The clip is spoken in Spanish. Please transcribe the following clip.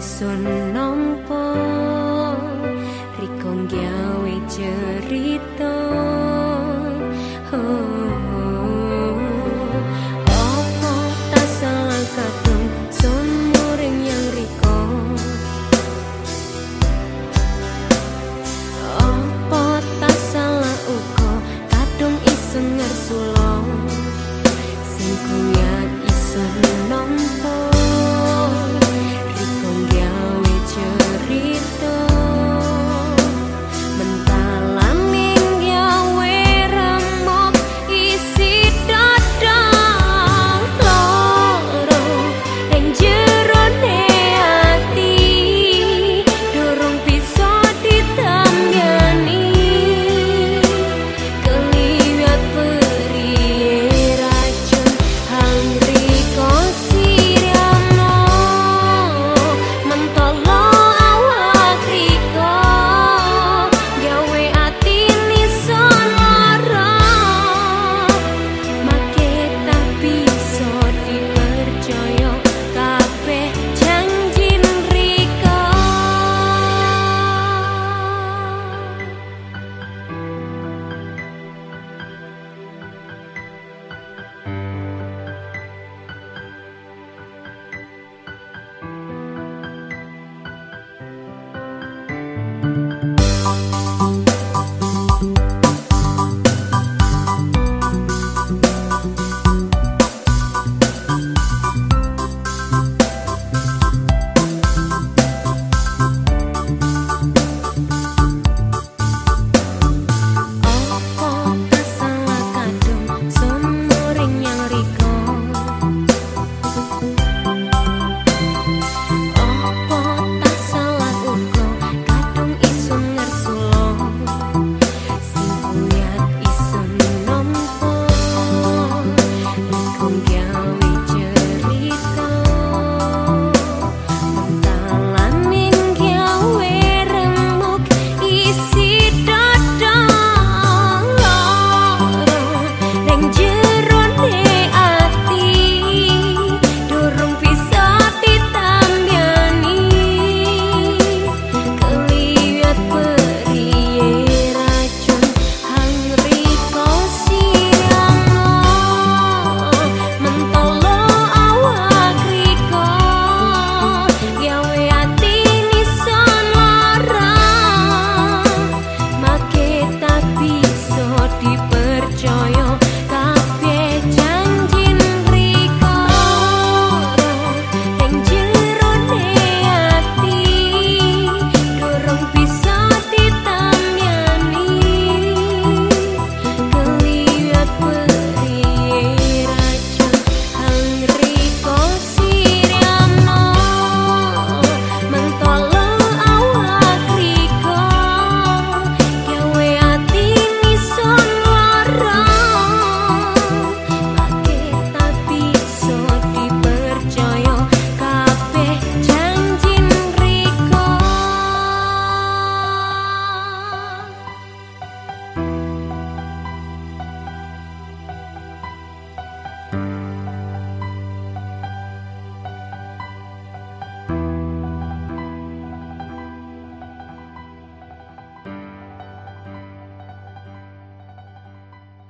son no